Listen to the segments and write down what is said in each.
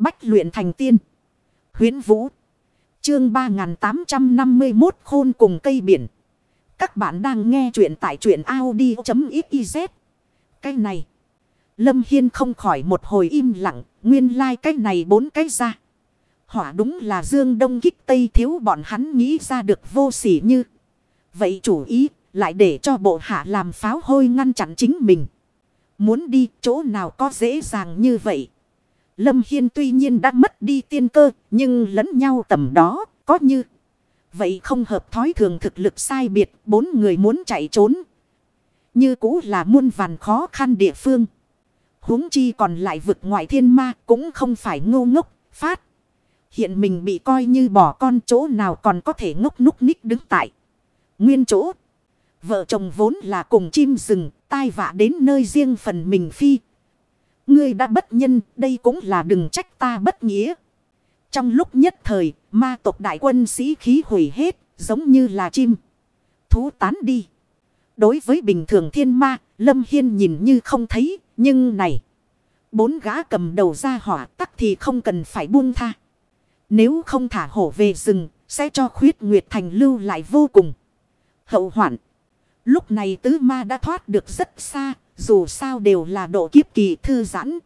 Bách luyện thành tiên. huyễn Vũ. Chương 3851 khôn cùng cây biển. Các bạn đang nghe truyện tại truyện Audi.xyz. Cái này. Lâm Hiên không khỏi một hồi im lặng. Nguyên lai like cái này bốn cái ra. Hỏa đúng là Dương Đông kích Tây thiếu bọn hắn nghĩ ra được vô sỉ như. Vậy chủ ý, lại để cho bộ hạ làm pháo hôi ngăn chặn chính mình. Muốn đi chỗ nào có dễ dàng như vậy. Lâm Hiên tuy nhiên đã mất đi tiên cơ, nhưng lẫn nhau tầm đó, có như. Vậy không hợp thói thường thực lực sai biệt, bốn người muốn chạy trốn. Như cũ là muôn vàn khó khăn địa phương. huống chi còn lại vực ngoại thiên ma cũng không phải ngô ngốc, phát. Hiện mình bị coi như bỏ con chỗ nào còn có thể ngốc núc ních đứng tại. Nguyên chỗ. Vợ chồng vốn là cùng chim rừng, tai vạ đến nơi riêng phần mình phi. Ngươi đã bất nhân, đây cũng là đừng trách ta bất nghĩa. Trong lúc nhất thời, ma tộc đại quân sĩ khí hủy hết, giống như là chim. Thú tán đi. Đối với bình thường thiên ma, Lâm Hiên nhìn như không thấy, nhưng này. Bốn gã cầm đầu ra hỏa tắc thì không cần phải buông tha. Nếu không thả hổ về rừng, sẽ cho khuyết nguyệt thành lưu lại vô cùng. Hậu hoạn. Lúc này tứ ma đã thoát được rất xa, dù sao đều là độ kiếp kỳ thư giãn.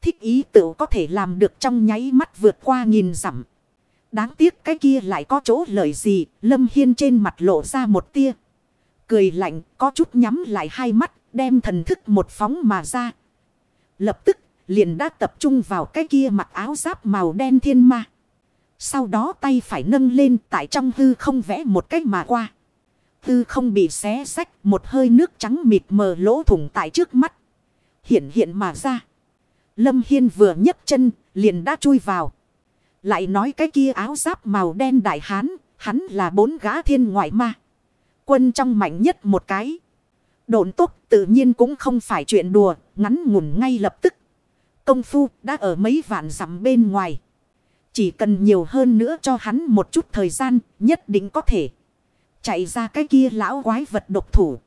Thích ý tự có thể làm được trong nháy mắt vượt qua nghìn dặm. Đáng tiếc cái kia lại có chỗ lợi gì, Lâm Hiên trên mặt lộ ra một tia. Cười lạnh, có chút nhắm lại hai mắt, đem thần thức một phóng mà ra. Lập tức, liền đã tập trung vào cái kia mặc áo giáp màu đen thiên ma. Sau đó tay phải nâng lên tại trong hư không vẽ một cách mà qua tư không bị xé sách, một hơi nước trắng mịt mờ lỗ thủng tại trước mắt. Hiện hiện mà ra. Lâm Hiên vừa nhấc chân, liền đã chui vào. Lại nói cái kia áo giáp màu đen đại hán, hắn là bốn gã thiên ngoại ma. Quân trong mạnh nhất một cái. Độn tốt tự nhiên cũng không phải chuyện đùa, ngắn ngủn ngay lập tức. Công phu đã ở mấy vạn dặm bên ngoài. Chỉ cần nhiều hơn nữa cho hắn một chút thời gian, nhất định có thể. Chạy ra cái kia lão quái vật độc thủ.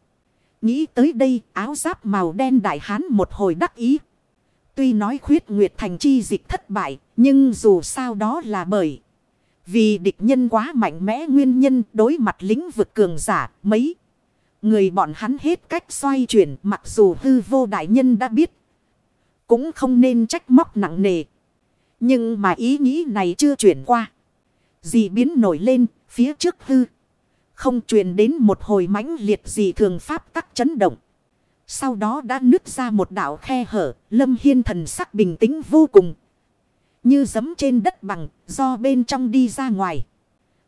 Nghĩ tới đây, áo giáp màu đen đại hán một hồi đắc ý. Tuy nói khuyết nguyệt thành chi dịch thất bại. Nhưng dù sao đó là bởi. Vì địch nhân quá mạnh mẽ nguyên nhân đối mặt lĩnh vực cường giả mấy. Người bọn hắn hết cách xoay chuyển, mặc dù hư vô đại nhân đã biết. Cũng không nên trách móc nặng nề. Nhưng mà ý nghĩ này chưa chuyển qua. Dị biến nổi lên, phía trước hư. Không truyền đến một hồi mãnh liệt gì thường pháp tắc chấn động. Sau đó đã nứt ra một đảo khe hở, lâm hiên thần sắc bình tĩnh vô cùng. Như giấm trên đất bằng, do bên trong đi ra ngoài.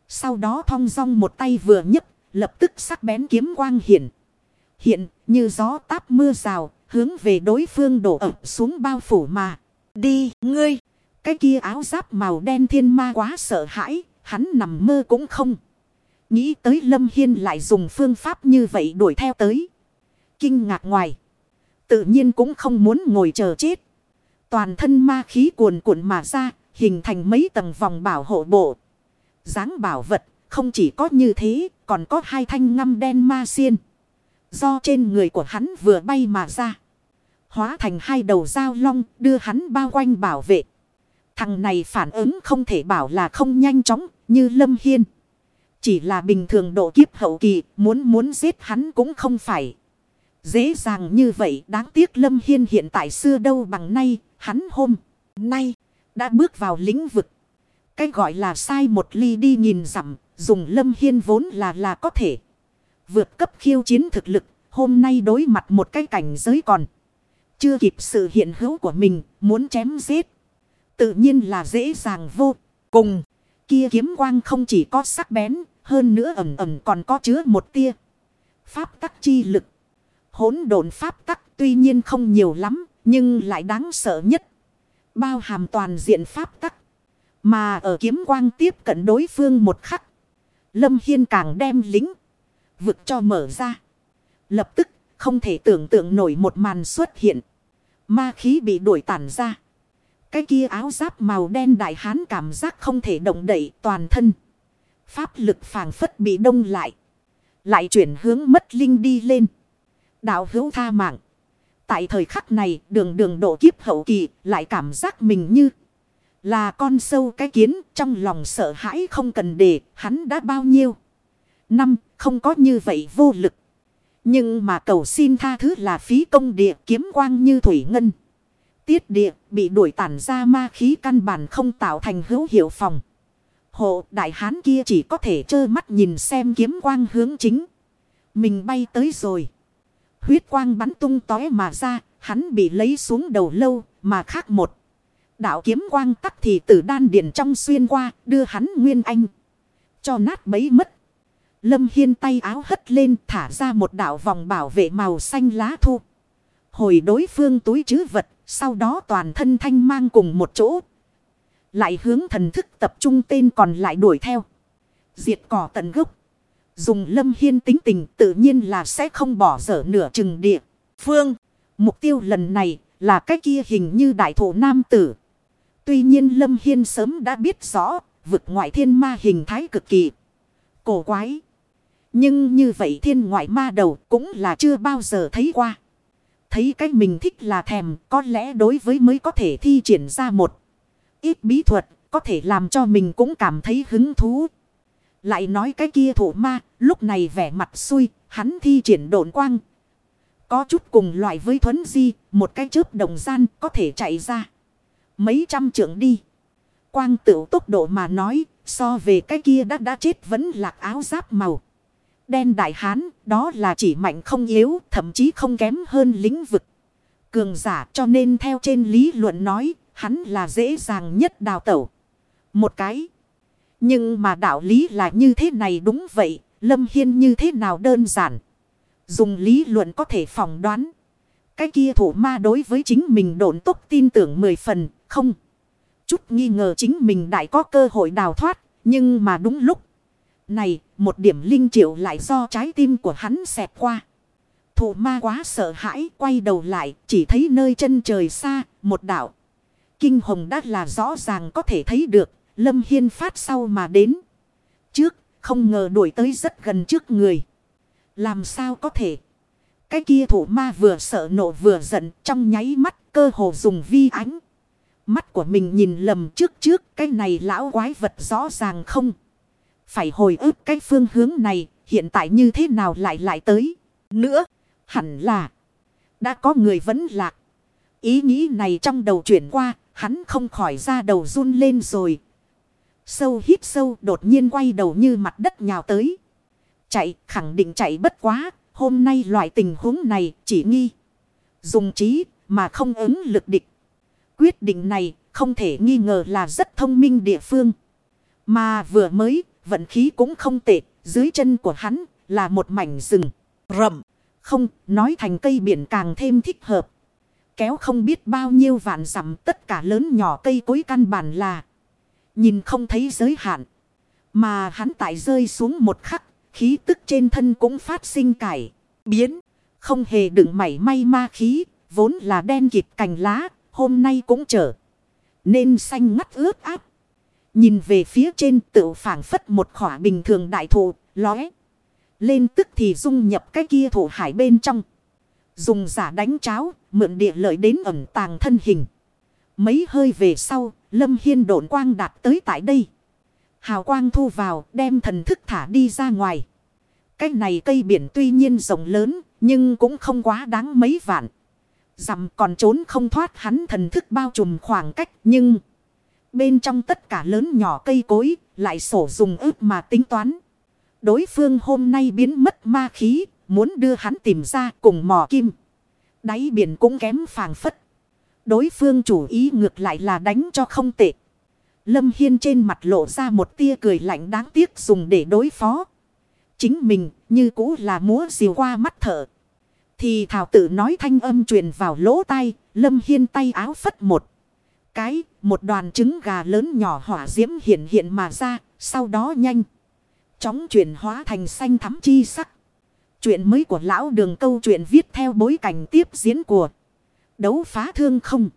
Sau đó thong dong một tay vừa nhấc, lập tức sắc bén kiếm quang hiện. Hiện, như gió táp mưa rào, hướng về đối phương đổ ập xuống bao phủ mà. Đi, ngươi! Cái kia áo giáp màu đen thiên ma quá sợ hãi, hắn nằm mơ cũng không. Nghĩ tới Lâm Hiên lại dùng phương pháp như vậy đuổi theo tới. Kinh ngạc ngoài. Tự nhiên cũng không muốn ngồi chờ chết. Toàn thân ma khí cuồn cuộn mà ra, hình thành mấy tầng vòng bảo hộ bộ. dáng bảo vật, không chỉ có như thế, còn có hai thanh ngăm đen ma xiên. Do trên người của hắn vừa bay mà ra. Hóa thành hai đầu dao long, đưa hắn bao quanh bảo vệ. Thằng này phản ứng không thể bảo là không nhanh chóng, như Lâm Hiên. Chỉ là bình thường độ kiếp hậu kỳ, muốn muốn giết hắn cũng không phải. Dễ dàng như vậy, đáng tiếc Lâm Hiên hiện tại xưa đâu bằng nay, hắn hôm nay đã bước vào lĩnh vực. Cái gọi là sai một ly đi nhìn dặm, dùng Lâm Hiên vốn là là có thể. Vượt cấp khiêu chiến thực lực, hôm nay đối mặt một cái cảnh giới còn. Chưa kịp sự hiện hữu của mình, muốn chém giết. Tự nhiên là dễ dàng vô cùng. Kia kiếm quang không chỉ có sắc bén, hơn nữa ẩm ẩm còn có chứa một tia. Pháp tắc chi lực. Hỗn độn pháp tắc tuy nhiên không nhiều lắm, nhưng lại đáng sợ nhất. Bao hàm toàn diện pháp tắc. Mà ở kiếm quang tiếp cận đối phương một khắc. Lâm Hiên càng đem lính. Vực cho mở ra. Lập tức không thể tưởng tượng nổi một màn xuất hiện. Ma khí bị đuổi tản ra. Cái kia áo giáp màu đen đại hán cảm giác không thể động đậy, toàn thân. Pháp lực phàng phất bị đông lại. Lại chuyển hướng mất linh đi lên. Đạo hữu tha mạng. Tại thời khắc này, đường đường độ kiếp hậu kỳ, lại cảm giác mình như Là con sâu cái kiến, trong lòng sợ hãi không cần để, hắn đã bao nhiêu. Năm, không có như vậy vô lực. Nhưng mà cầu xin tha thứ là phí công địa kiếm quang như thủy ngân. Tiết địa bị đuổi tản ra ma khí căn bản không tạo thành hữu hiệu phòng. Hộ đại hán kia chỉ có thể trơ mắt nhìn xem kiếm quang hướng chính. Mình bay tới rồi. Huyết quang bắn tung tói mà ra, hắn bị lấy xuống đầu lâu, mà khác một. Đạo kiếm quang tắc thì từ đan điền trong xuyên qua, đưa hắn nguyên anh. Cho nát bấy mất. Lâm Hiên tay áo hất lên thả ra một đạo vòng bảo vệ màu xanh lá thu. Hồi đối phương túi chứ vật, sau đó toàn thân thanh mang cùng một chỗ. Lại hướng thần thức tập trung tên còn lại đuổi theo. Diệt cỏ tận gốc. Dùng lâm hiên tính tình tự nhiên là sẽ không bỏ dở nửa chừng địa. Phương, mục tiêu lần này là cái kia hình như đại thổ nam tử. Tuy nhiên lâm hiên sớm đã biết rõ, vực ngoại thiên ma hình thái cực kỳ. Cổ quái. Nhưng như vậy thiên ngoại ma đầu cũng là chưa bao giờ thấy qua. Thấy cái mình thích là thèm, có lẽ đối với mới có thể thi triển ra một ít bí thuật, có thể làm cho mình cũng cảm thấy hứng thú. Lại nói cái kia thủ ma, lúc này vẻ mặt xui, hắn thi triển độn quang. Có chút cùng loại với thuấn di, một cái chớp đồng gian có thể chạy ra. Mấy trăm trượng đi. Quang tựu tốc độ mà nói, so về cái kia đã đã chết vẫn lạc áo giáp màu đen đại hán, đó là chỉ mạnh không yếu, thậm chí không kém hơn lĩnh vực. Cường giả cho nên theo trên lý luận nói, hắn là dễ dàng nhất đào tẩu. Một cái. Nhưng mà đạo lý là như thế này đúng vậy, Lâm Hiên như thế nào đơn giản. Dùng lý luận có thể phỏng đoán. Cái kia thủ ma đối với chính mình độn tốc tin tưởng mười phần, không. Chút nghi ngờ chính mình đại có cơ hội đào thoát, nhưng mà đúng lúc. Này, một điểm linh triệu lại do trái tim của hắn xẹp qua. Thủ ma quá sợ hãi, quay đầu lại, chỉ thấy nơi chân trời xa, một đảo. Kinh hồng đã là rõ ràng có thể thấy được, lâm hiên phát sau mà đến. Trước, không ngờ đuổi tới rất gần trước người. Làm sao có thể? Cái kia thủ ma vừa sợ nộ vừa giận, trong nháy mắt cơ hồ dùng vi ánh. Mắt của mình nhìn lầm trước trước, cái này lão quái vật rõ ràng không? Phải hồi ức cái phương hướng này, hiện tại như thế nào lại lại tới. Nữa, hẳn là, đã có người vẫn lạc. Ý nghĩ này trong đầu chuyển qua, hắn không khỏi ra đầu run lên rồi. Sâu hít sâu, đột nhiên quay đầu như mặt đất nhào tới. Chạy, khẳng định chạy bất quá. Hôm nay loại tình huống này chỉ nghi. Dùng trí, mà không ứng lực địch. Quyết định này không thể nghi ngờ là rất thông minh địa phương. Mà vừa mới vận khí cũng không tệ, dưới chân của hắn là một mảnh rừng, rậm, không, nói thành cây biển càng thêm thích hợp. Kéo không biết bao nhiêu vạn dặm tất cả lớn nhỏ cây cối căn bản là nhìn không thấy giới hạn. Mà hắn tại rơi xuống một khắc, khí tức trên thân cũng phát sinh cải, biến, không hề đựng mảy may ma khí, vốn là đen kịt cành lá, hôm nay cũng trở nên xanh ngắt ướt áp. Nhìn về phía trên tự phản phất một khỏa bình thường đại thụ, lóe. Lên tức thì dung nhập cái kia thổ hải bên trong. Dùng giả đánh cháo, mượn địa lợi đến ẩn tàng thân hình. Mấy hơi về sau, Lâm Hiên độn quang đạt tới tại đây. Hào quang thu vào, đem thần thức thả đi ra ngoài. Cái này cây biển tuy nhiên rộng lớn, nhưng cũng không quá đáng mấy vạn. Dặm còn trốn không thoát hắn thần thức bao trùm khoảng cách, nhưng... Bên trong tất cả lớn nhỏ cây cối, lại sổ dùng ước mà tính toán. Đối phương hôm nay biến mất ma khí, muốn đưa hắn tìm ra cùng mò kim. Đáy biển cũng kém phàng phất. Đối phương chủ ý ngược lại là đánh cho không tệ. Lâm Hiên trên mặt lộ ra một tia cười lạnh đáng tiếc dùng để đối phó. Chính mình như cũ là múa diều qua mắt thở. Thì thảo tự nói thanh âm truyền vào lỗ tai, Lâm Hiên tay áo phất một cái, một đoàn trứng gà lớn nhỏ hỏa diễm hiện hiện mà ra, sau đó nhanh. Chóng chuyển hóa thành xanh thắm chi sắc. Chuyện mới của lão đường câu chuyện viết theo bối cảnh tiếp diễn của đấu phá thương không.